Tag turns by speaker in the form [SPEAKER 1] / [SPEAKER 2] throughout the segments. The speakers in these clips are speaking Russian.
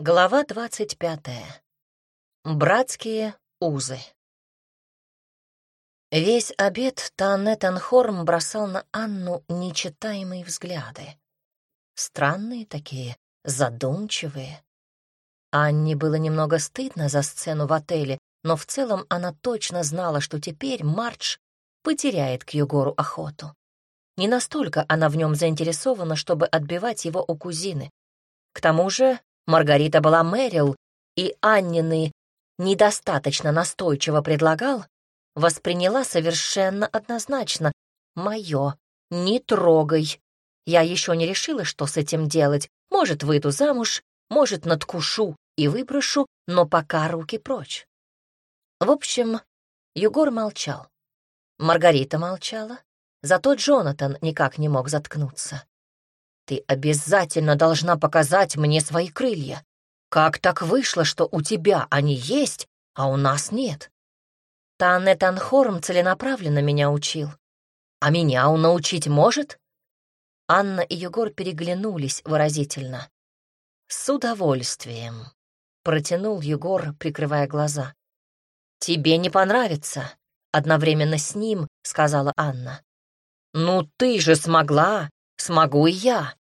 [SPEAKER 1] Глава двадцать пятая. Братские узы. Весь обед Танет Анхорм бросал на Анну нечитаемые взгляды. Странные такие, задумчивые. Анне было немного стыдно за сцену в отеле, но в целом она точно знала, что теперь Мардж потеряет к Югору охоту. Не настолько она в нем заинтересована, чтобы отбивать его у кузины. К тому же Маргарита была Мэрил, и Аннины недостаточно настойчиво предлагал, восприняла совершенно однозначно. «Мое, не трогай. Я еще не решила, что с этим делать. Может, выйду замуж, может, надкушу и выброшу, но пока руки прочь». В общем, Югор молчал. Маргарита молчала, зато Джонатан никак не мог заткнуться. Ты обязательно должна показать мне свои крылья. Как так вышло, что у тебя они есть, а у нас нет? Танне Танхорм целенаправленно меня учил. А меня он научить может? Анна и Егор переглянулись выразительно. «С удовольствием», — протянул Егор, прикрывая глаза. «Тебе не понравится», — одновременно с ним сказала Анна. «Ну ты же смогла, смогу и я.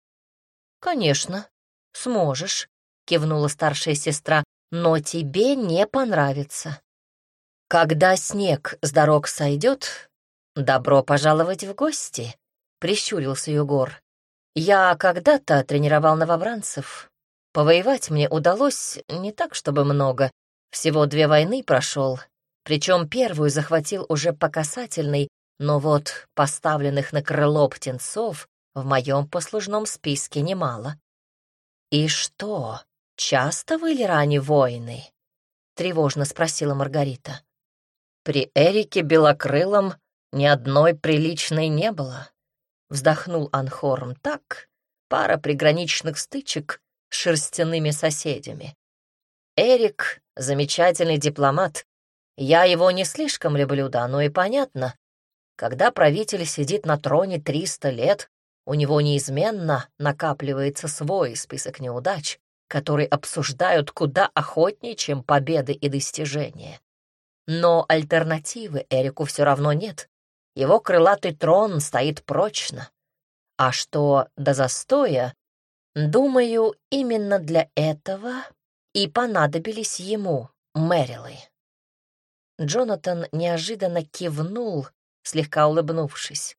[SPEAKER 1] «Конечно, сможешь», — кивнула старшая сестра, «но тебе не понравится. Когда снег с дорог сойдет, добро пожаловать в гости», — прищурился Югор. «Я когда-то тренировал новобранцев. Повоевать мне удалось не так, чтобы много. Всего две войны прошел, причем первую захватил уже по касательной, но вот поставленных на крыло птенцов в моем послужном списке немало. «И что, часто вы ли ранее воины?» — тревожно спросила Маргарита. «При Эрике Белокрылом ни одной приличной не было», — вздохнул Анхорм так, пара приграничных стычек с шерстяными соседями. «Эрик — замечательный дипломат. Я его не слишком люблю, да, но и понятно. Когда правитель сидит на троне триста лет, у него неизменно накапливается свой список неудач, который обсуждают куда охотнее, чем победы и достижения. Но альтернативы Эрику все равно нет. Его крылатый трон стоит прочно. А что до застоя, думаю, именно для этого и понадобились ему Мэрилы. Джонатан неожиданно кивнул, слегка улыбнувшись.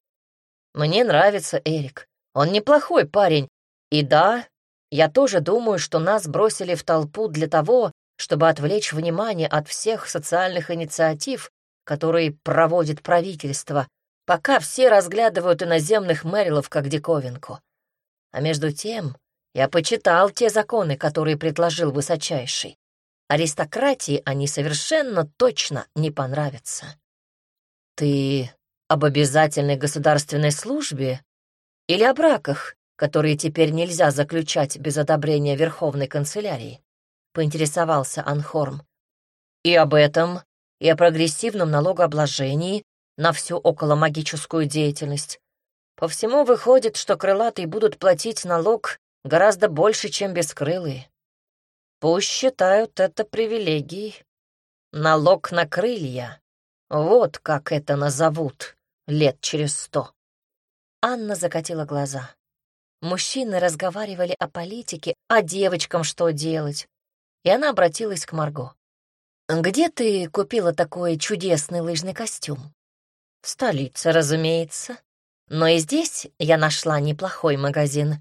[SPEAKER 1] Мне нравится Эрик. Он неплохой парень. И да, я тоже думаю, что нас бросили в толпу для того, чтобы отвлечь внимание от всех социальных инициатив, которые проводит правительство, пока все разглядывают иноземных Мэрилов как диковинку. А между тем я почитал те законы, которые предложил высочайший. Аристократии они совершенно точно не понравятся. Ты об обязательной государственной службе или о браках, которые теперь нельзя заключать без одобрения Верховной канцелярии? Поинтересовался Анхорм. И об этом, и о прогрессивном налогообложении на всю околомагическую деятельность. По всему выходит, что крылатые будут платить налог гораздо больше, чем бескрылые. Пусть считают это привилегией. Налог на крылья. Вот как это назовут лет через сто. Анна закатила глаза. Мужчины разговаривали о политике, о девочкам что делать. И она обратилась к Марго. «Где ты купила такой чудесный лыжный костюм?» «В столице, разумеется. Но и здесь я нашла неплохой магазин.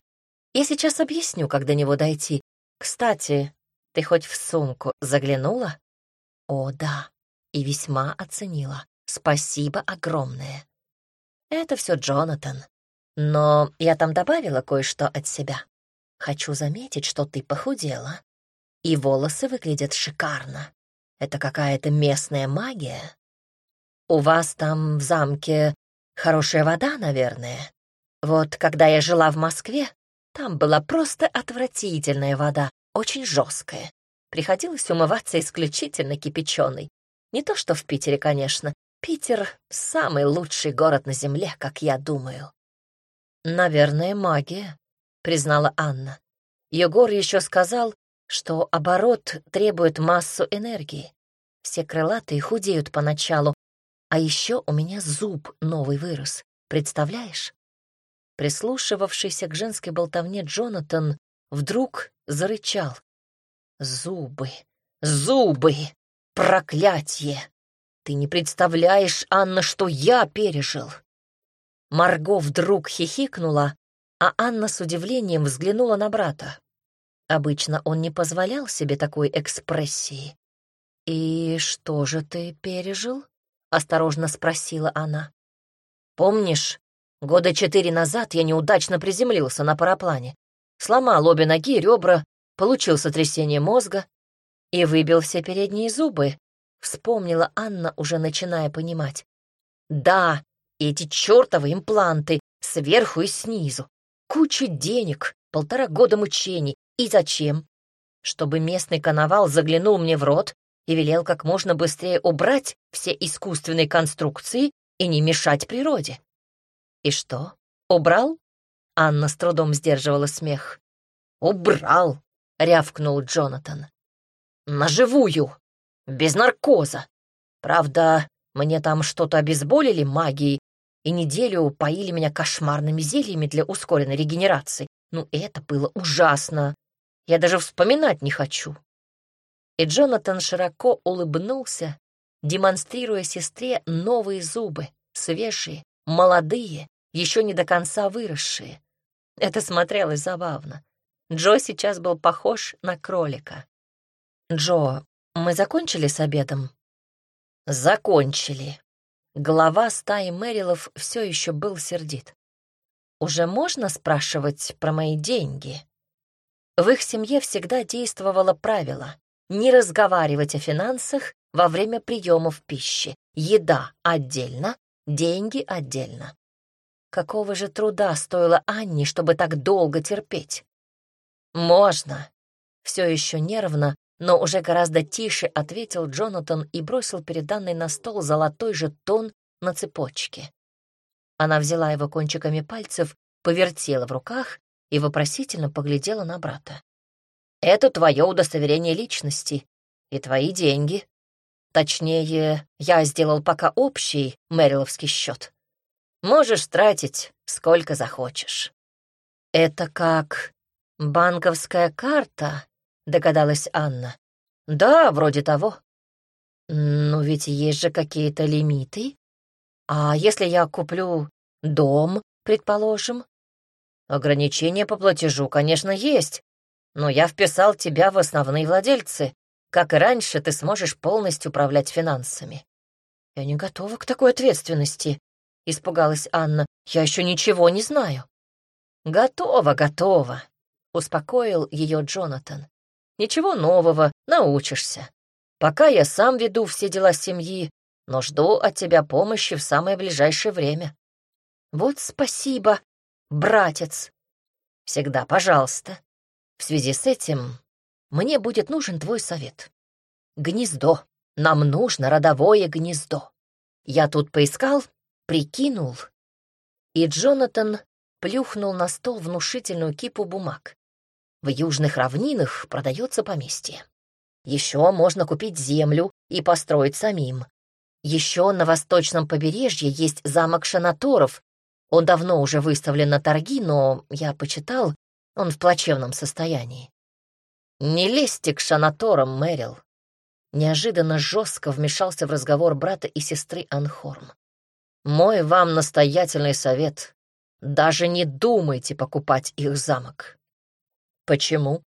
[SPEAKER 1] Я сейчас объясню, как до него дойти. Кстати, ты хоть в сумку заглянула?» «О, да, и весьма оценила. Спасибо огромное». Это все Джонатан. Но я там добавила кое-что от себя. Хочу заметить, что ты похудела. И волосы выглядят шикарно. Это какая-то местная магия. У вас там в замке хорошая вода, наверное. Вот когда я жила в Москве, там была просто отвратительная вода, очень жесткая. Приходилось умываться исключительно кипяченой. Не то что в Питере, конечно. Питер — самый лучший город на Земле, как я думаю. «Наверное, магия», — признала Анна. Егор еще сказал, что оборот требует массу энергии. Все крылатые худеют поначалу, а еще у меня зуб новый вырос, представляешь? Прислушивавшийся к женской болтовне Джонатан вдруг зарычал. «Зубы! Зубы! Проклятье! Ты не представляешь, Анна, что я пережил!» Марго вдруг хихикнула, а Анна с удивлением взглянула на брата. Обычно он не позволял себе такой экспрессии. «И что же ты пережил?» — осторожно спросила она. «Помнишь, года четыре назад я неудачно приземлился на параплане, сломал обе ноги, ребра, получил сотрясение мозга и выбил все передние зубы», — вспомнила Анна, уже начиная понимать. «Да, эти чертовы импланты сверху и снизу. Куча денег, полтора года мучений. И зачем? Чтобы местный коновал заглянул мне в рот и велел как можно быстрее убрать все искусственные конструкции и не мешать природе. И что, убрал? Анна с трудом сдерживала смех. «Убрал!» — рявкнул Джонатан. «На живую! Без наркоза! Правда, мне там что-то обезболили магией и неделю поили меня кошмарными зельями для ускоренной регенерации. Ну, это было ужасно. Я даже вспоминать не хочу. И Джонатан широко улыбнулся, демонстрируя сестре новые зубы, свежие, молодые, еще не до конца выросшие. Это смотрелось забавно. Джо сейчас был похож на кролика. «Джо, мы закончили с обедом?» «Закончили». Глава стаи Мэрилов все еще был сердит. «Уже можно спрашивать про мои деньги?» В их семье всегда действовало правило не разговаривать о финансах во время приемов пищи. Еда отдельно, деньги отдельно. Какого же труда стоило Анне, чтобы так долго терпеть? «Можно», — все еще нервно, но уже гораздо тише ответил Джонатан и бросил перед Анной на стол золотой жетон на цепочке. Она взяла его кончиками пальцев, повертела в руках и вопросительно поглядела на брата. «Это твое удостоверение личности и твои деньги. Точнее, я сделал пока общий мэриловский счет. Можешь тратить сколько захочешь». «Это как банковская карта?» — догадалась Анна. «Да, вроде того». «Но ведь есть же какие-то лимиты. А если я куплю дом, предположим, Ограничения по платежу, конечно, есть, но я вписал тебя в основные владельцы. Как и раньше, ты сможешь полностью управлять финансами. Я не готова к такой ответственности, испугалась Анна. Я еще ничего не знаю. Готова, готова, успокоил ее Джонатан. Ничего нового, научишься. Пока я сам веду все дела семьи, но жду от тебя помощи в самое ближайшее время. Вот спасибо, братец. Всегда пожалуйста. В связи с этим мне будет нужен твой совет. Гнездо. Нам нужно родовое гнездо. Я тут поискал, прикинул. И Джонатан плюхнул на стол внушительную кипу бумаг. В южных равнинах продается поместье. Еще можно купить землю и построить самим. Еще на восточном побережье есть замок Шанаторов он давно уже выставлен на торги, но я почитал, он в плачевном состоянии. «Не лезьте к шанаторам, Мэрил!» Неожиданно жестко вмешался в разговор брата и сестры Анхорм. «Мой вам настоятельный совет. Даже не думайте покупать их замок». «Почему?»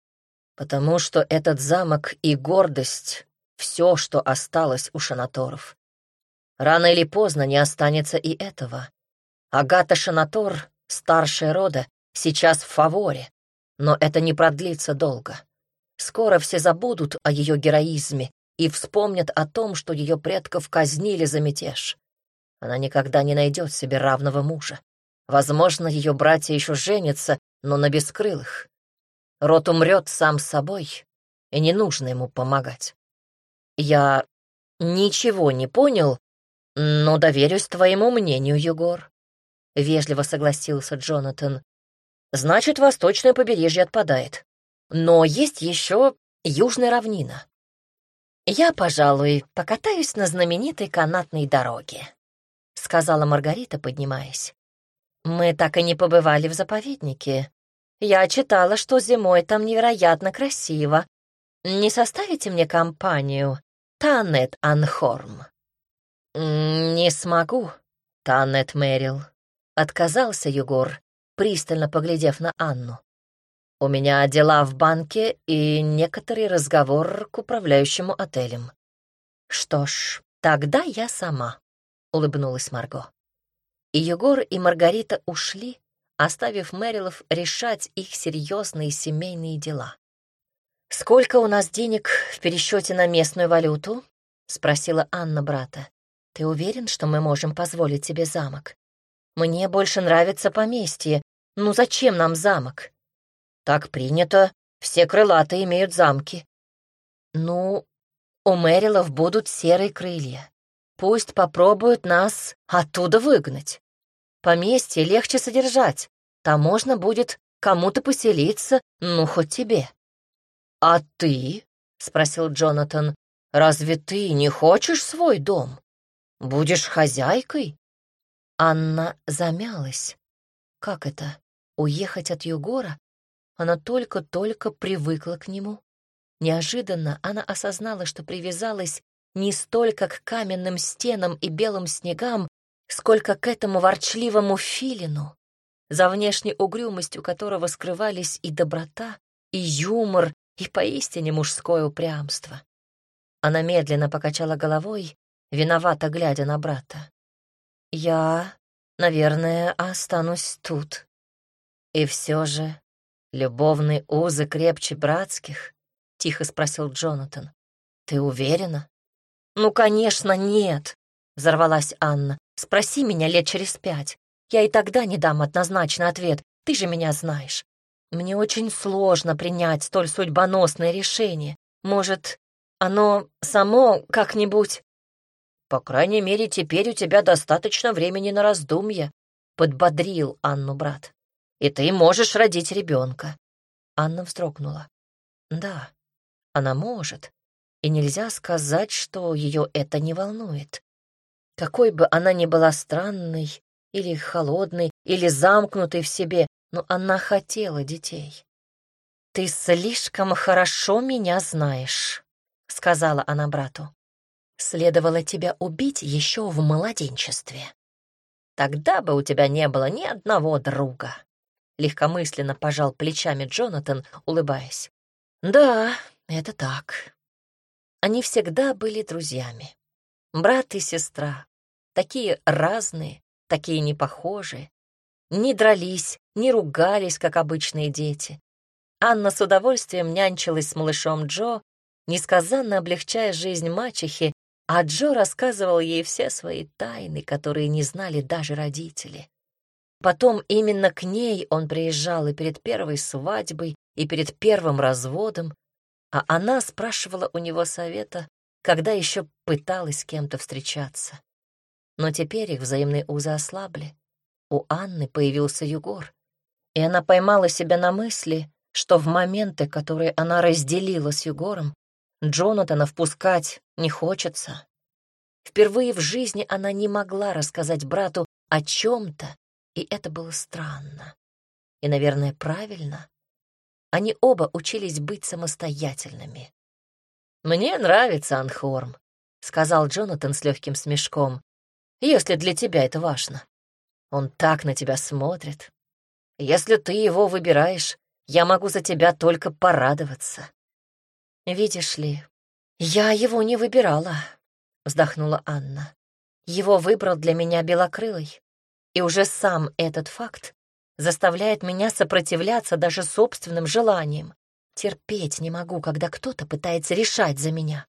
[SPEAKER 1] «Потому что этот замок и гордость — все, что осталось у шанаторов. Рано или поздно не останется и этого. Агата Шанатор, старшая рода, сейчас в фаворе, но это не продлится долго. Скоро все забудут о ее героизме и вспомнят о том, что ее предков казнили за мятеж. Она никогда не найдет себе равного мужа. Возможно, ее братья еще женятся, но на бескрылых. Род умрет сам собой, и не нужно ему помогать. Я ничего не понял, но доверюсь твоему мнению, Егор. — вежливо согласился Джонатан. «Значит, восточное побережье отпадает. Но есть еще Южная равнина. «Я, пожалуй, покатаюсь на знаменитой канатной дороге», — сказала Маргарита, поднимаясь. «Мы так и не побывали в заповеднике. Я читала, что зимой там невероятно красиво. Не составите мне компанию, Танет Анхорм?» «Не смогу, Танет Мэрил», — отказался Югор, пристально поглядев на Анну. «У меня дела в банке и некоторый разговор к управляющему отелем». «Что ж, тогда я сама», — улыбнулась Марго. И Егор и Маргарита ушли, оставив Мэрилов решать их серьезные семейные дела. «Сколько у нас денег в пересчете на местную валюту?» — спросила Анна брата. «Ты уверен, что мы можем позволить себе замок? Мне больше нравится поместье. Ну зачем нам замок?» «Так принято. Все крылатые имеют замки». «Ну, у Мэрилов будут серые крылья. Пусть попробуют нас оттуда выгнать. Поместье легче содержать. Там можно будет кому-то поселиться, ну, хоть тебе». «А ты?» — спросил Джонатан. «Разве ты не хочешь свой дом? Будешь хозяйкой?» Анна замялась. Как это? Уехать от Югора? Она только-только привыкла к нему. Неожиданно она осознала, что привязалась не столько к каменным стенам и белым снегам, сколько к этому ворчливому филину, за внешней угрюмостью которого скрывались и доброта, и юмор, и поистине мужское упрямство. Она медленно покачала головой, виновато глядя на брата. «Я, наверное, останусь тут. И все же любовные узы крепче братских?» — тихо спросил Джонатан. «Ты уверена?» «Ну, конечно, нет!» — взорвалась Анна. «Спроси меня лет через пять. Я и тогда не дам однозначный ответ. Ты же меня знаешь. Мне очень сложно принять столь судьбоносное решение. Может, оно само как-нибудь... По крайней мере, теперь у тебя достаточно времени на раздумье, — подбодрил Анну брат. И ты можешь родить ребенка. Анна вздрогнула. Да, она может. И нельзя сказать, что ее это не волнует. Какой бы она ни была странной, или холодной, или замкнутой в себе, но она хотела детей. «Ты слишком хорошо меня знаешь», — сказала она брату. «Следовало тебя убить еще в младенчестве. Тогда бы у тебя не было ни одного друга», — легкомысленно пожал плечами Джонатан, улыбаясь. «Да, это так. Они всегда были друзьями. Брат и сестра, такие разные, такие непохожие, не дрались, не ругались, как обычные дети. Анна с удовольствием нянчилась с малышом Джо, несказанно облегчая жизнь мачехи, а Джо рассказывал ей все свои тайны, которые не знали даже родители. Потом именно к ней он приезжал и перед первой свадьбой, и перед первым разводом, а она спрашивала у него совета, когда еще пыталась с кем-то встречаться. Но теперь их взаимные узы ослабли у Анны появился Югор, и она поймала себя на мысли, что в моменты, которые она разделила с Югором, Джонатана впускать не хочется. Впервые в жизни она не могла рассказать брату о чем-то, и это было странно. И, наверное, правильно. Они оба учились быть самостоятельными. «Мне нравится Анхорм», — сказал Джонатан с легким смешком, «если для тебя это важно. Он так на тебя смотрит. Если ты его выбираешь, я могу за тебя только порадоваться. Видишь ли, я его не выбирала, вздохнула Анна. Его выбрал для меня белокрылый. И уже сам этот факт заставляет меня сопротивляться даже собственным желаниям. Терпеть не могу, когда кто-то пытается решать за меня.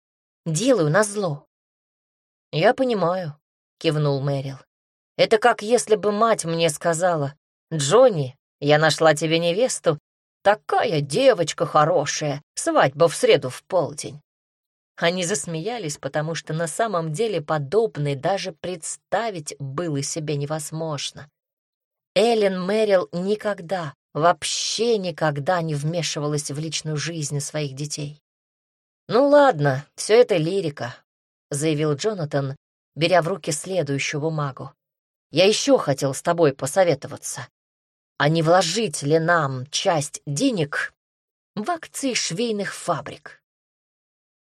[SPEAKER 1] Делаю назло. «Я понимаю», — кивнул Мэрил. Это как если бы мать мне сказала, «Джонни, я нашла тебе невесту, такая девочка хорошая, свадьба в среду в полдень». Они засмеялись, потому что на самом деле подобное даже представить было себе невозможно. Эллен Мэрил никогда, вообще никогда не вмешивалась в личную жизнь своих детей. «Ну ладно, все это лирика», — заявил Джонатан, беря в руки следующую бумагу. «Я еще хотел с тобой посоветоваться. А не вложить ли нам часть денег в акции швейных фабрик?»